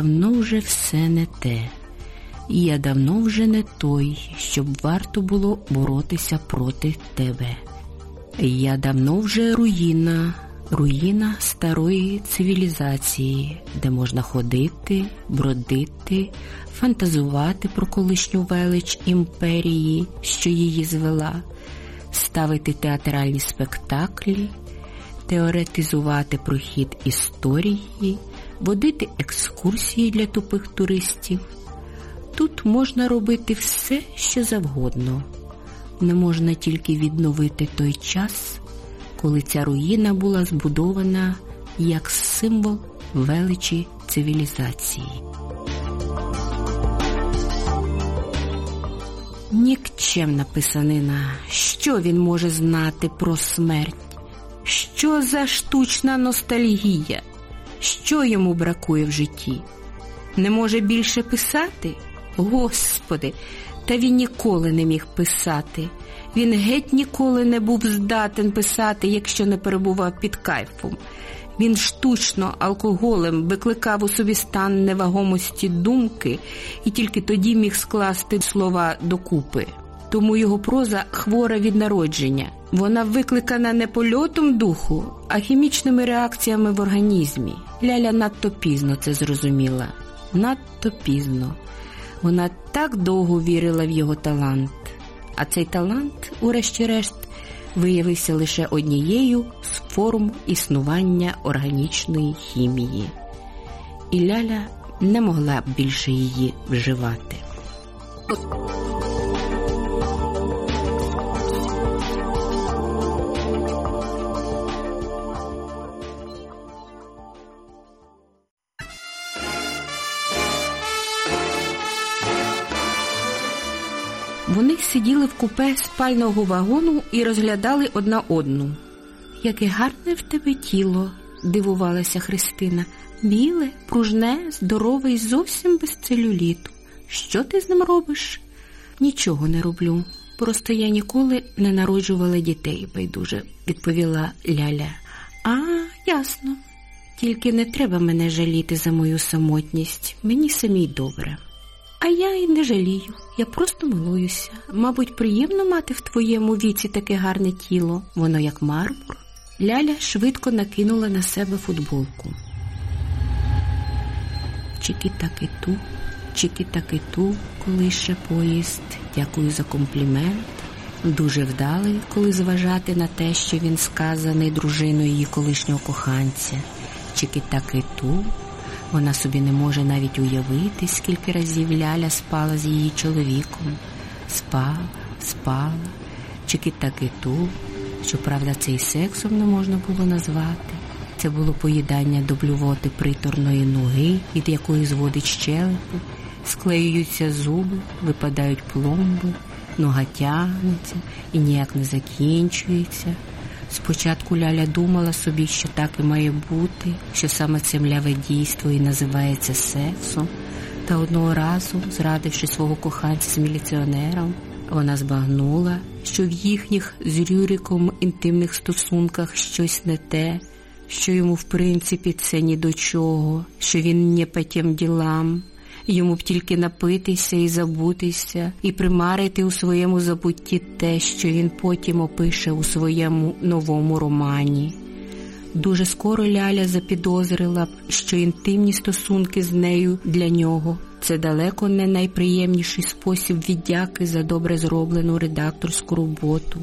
Давно вже все не те, і я давно вже не той, щоб варто було боротися проти тебе. Я давно вже руїна, руїна старої цивілізації, де можна ходити, бродити, фантазувати про колишню велич імперії, що її звела, ставити театральні спектаклі, теоретизувати про хід історії, водити екскурсії для тупих туристів. Тут можна робити все, що завгодно. Не можна тільки відновити той час, коли ця руїна була збудована як символ величі цивілізації. Нікчемна писанина, що він може знати про смерть? Що за штучна ностальгія? Що йому бракує в житті? Не може більше писати? Господи, та він ніколи не міг писати. Він геть ніколи не був здатен писати, якщо не перебував під кайфом. Він штучно алкоголем викликав у собі стан невагомості думки і тільки тоді міг скласти слова докупи. Тому його проза хвора від народження. Вона викликана не польотом духу, а хімічними реакціями в організмі. Ляля надто пізно це зрозуміла. Надто пізно. Вона так довго вірила в його талант. А цей талант, урешті-решт, виявився лише однією з форм існування органічної хімії. І Ляля не могла більше її вживати. Вони сиділи в купе спального вагону і розглядали одна одну. Яке гарне в тебе тіло, дивувалася Христина. Біле, пружне, здорове і зовсім без целюліту. Що ти з ним робиш? Нічого не роблю. Просто я ніколи не народжувала дітей, байдуже, відповіла Ляля. А, ясно. Тільки не треба мене жаліти за мою самотність. Мені самій добре. А я й не жалію, я просто милуюся. Мабуть, приємно мати в твоєму віці таке гарне тіло, воно як мармур. Ляля швидко накинула на себе футболку. Чики-таки-ту, чики-таки-ту, коли ще поїзд. Дякую за комплімент. Дуже вдалий, коли зважати на те, що він сказаний дружиною її колишнього коханця. Чики-таки-ту. Вона собі не може навіть уявити, скільки разів Ляля спала з її чоловіком. Спала, спала, чики-таки-ту. Щоправда, це й сексом не можна було назвати. Це було поїдання до приторної ноги, від якої зводить щелепу, склеюються зуби, випадають пломби, нога тягнеться і ніяк не закінчується. Спочатку Ляля думала собі, що так і має бути, що саме це мляве дійство і називається сексом, та одного разу, зрадивши свого коханця з міліціонером, вона збагнула, що в їхніх з Рюриком інтимних стосунках щось не те, що йому в принципі це ні до чого, що він не по тим ділам. Йому б тільки напитися і забутися, і примарити у своєму забутті те, що він потім опише у своєму новому романі. Дуже скоро Ляля запідозрила б, що інтимні стосунки з нею для нього це далеко не найприємніший спосіб віддяки за добре зроблену редакторську роботу.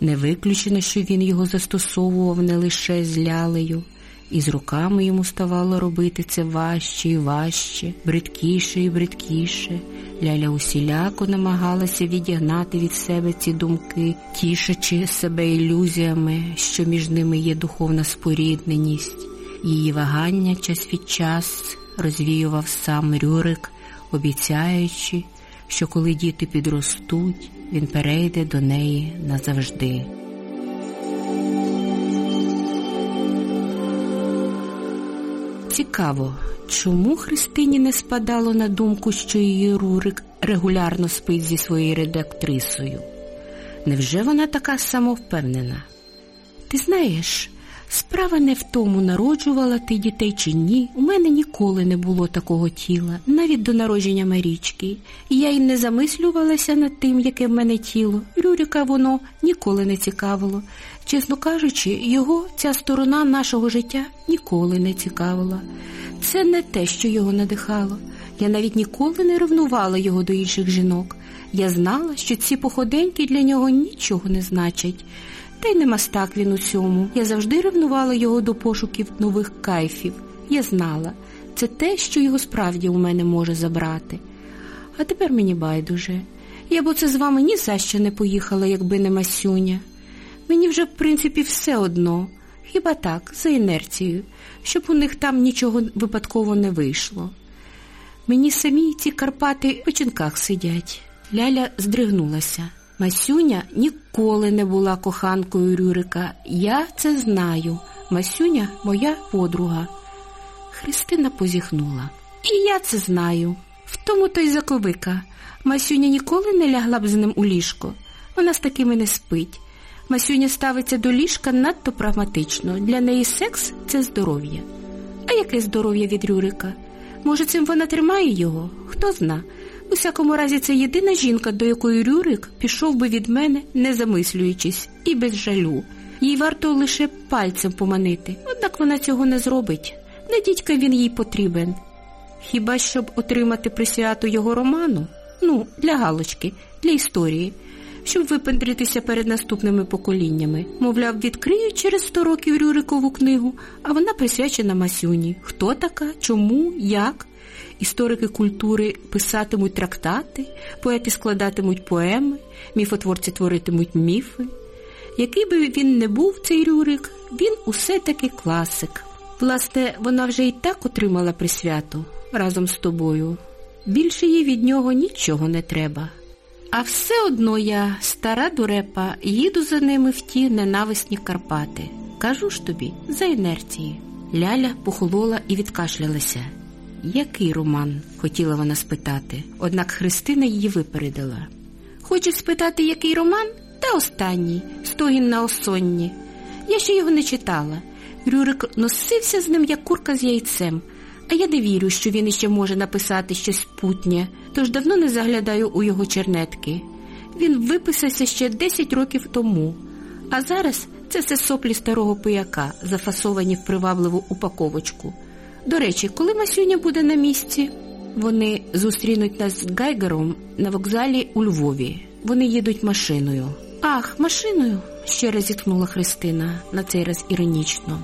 Не виключено, що він його застосовував не лише з лялею, і з руками йому ставало робити це важче і важче, бридкіше і бридкіше. Ляля усіляко намагалася відігнати від себе ці думки, тішачи себе ілюзіями, що між ними є духовна спорідненість. Її вагання час від час розвіював сам Рюрик, обіцяючи, що коли діти підростуть, він перейде до неї назавжди. Цікаво, чому Христині не спадало на думку, що її Рурик регулярно спить зі своєю редактрисою? Невже вона така самовпевнена? Ти знаєш, Справа не в тому, народжувала ти дітей чи ні. У мене ніколи не було такого тіла, навіть до народження Марічки. Я й не замислювалася над тим, яке в мене тіло. Рюрика воно ніколи не цікавило. Чесно кажучи, його ця сторона нашого життя ніколи не цікавила. Це не те, що його надихало. Я навіть ніколи не ревнувала його до інших жінок. Я знала, що ці походеньки для нього нічого не значать. Та й не мастак він у цьому. Я завжди ревнувала його до пошуків нових кайфів. Я знала, це те, що його справді у мене може забрати. А тепер мені байдуже. Я б оце з вами ні за що не поїхала, якби не Масюня. Мені вже, в принципі, все одно. Хіба так, за інерцією, щоб у них там нічого випадково не вийшло. Мені самі ці Карпати в печінках сидять. Ляля здригнулася. Масюня ніколи не була коханкою Рюрика. Я це знаю. Масюня моя подруга. Христина позіхнула. І я це знаю. В тому то й заковика. Масюня ніколи не лягла б з ним у ліжко. Вона з такими не спить. Масюня ставиться до ліжка надто прагматично. Для неї секс це здоров'я. А яке здоров'я від Рюрика? Може, цим вона тримає його? Хто зна. У всякому разі, це єдина жінка, до якої Рюрик пішов би від мене, не замислюючись, і без жалю. Їй варто лише пальцем поманити, однак вона цього не зробить. Не дідька він їй потрібен. Хіба щоб отримати присвяту його роману? Ну, для галочки, для історії, щоб випендритися перед наступними поколіннями. Мовляв, відкриють через сто років Рюрикову книгу, а вона присвячена Масюні. Хто така? Чому? Як? Історики культури писатимуть трактати, поети складатимуть поеми, міфотворці творитимуть міфи. Який би він не був, цей Рюрик, він усе таки класик. Власне, вона вже і так отримала присвяту разом з тобою. Більше їй від нього нічого не треба. А все одно я, стара дурепа, їду за ними в ті ненависні Карпати. Кажу ж тобі, за інерції. Ляля похолола і відкашлялася. Який роман? хотіла вона спитати, однак Христина її випередила. Хочеш спитати, який роман? Та останній, стогін на осонні. Я ще його не читала. Рюрик носився з ним, як курка з яйцем, а я не вірю, що він іще може написати щось путнє, тож давно не заглядаю у його чернетки. Він виписався ще 10 років тому, а зараз це все соплі старого пияка, зафасовані в привабливу упаковочку. До речі, коли Масюня буде на місці, вони зустрінуть нас з Гайгером на вокзалі у Львові. Вони їдуть машиною. Ах, машиною? ще раз зіткнула Христина, на цей раз іронічно.